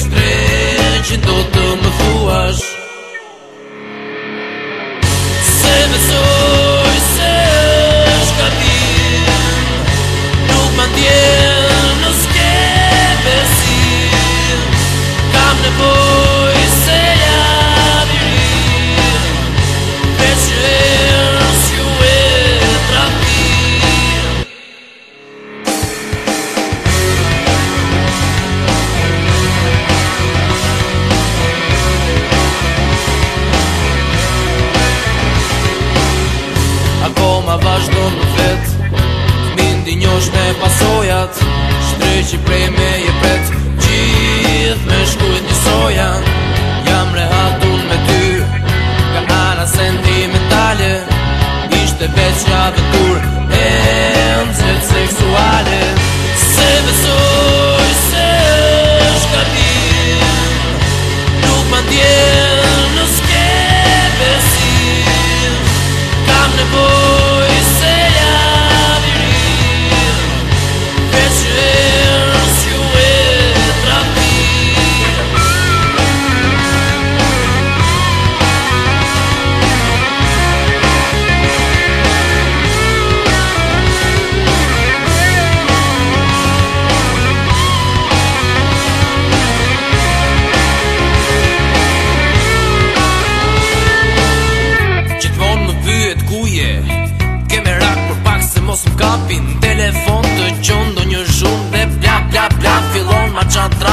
estrela de doutor. Ako ma vazhdo në vet Të mindi njosh me pasojat Shtre që prej me je pret Gjith me shkujt një soja Jam rehatur me ty Ka ara sentimentale Ishte veç një the kuje Keme rak për pak se mos më kapin Telefon të qëndo një shumë Dhe bla bla bla fillon ma qatra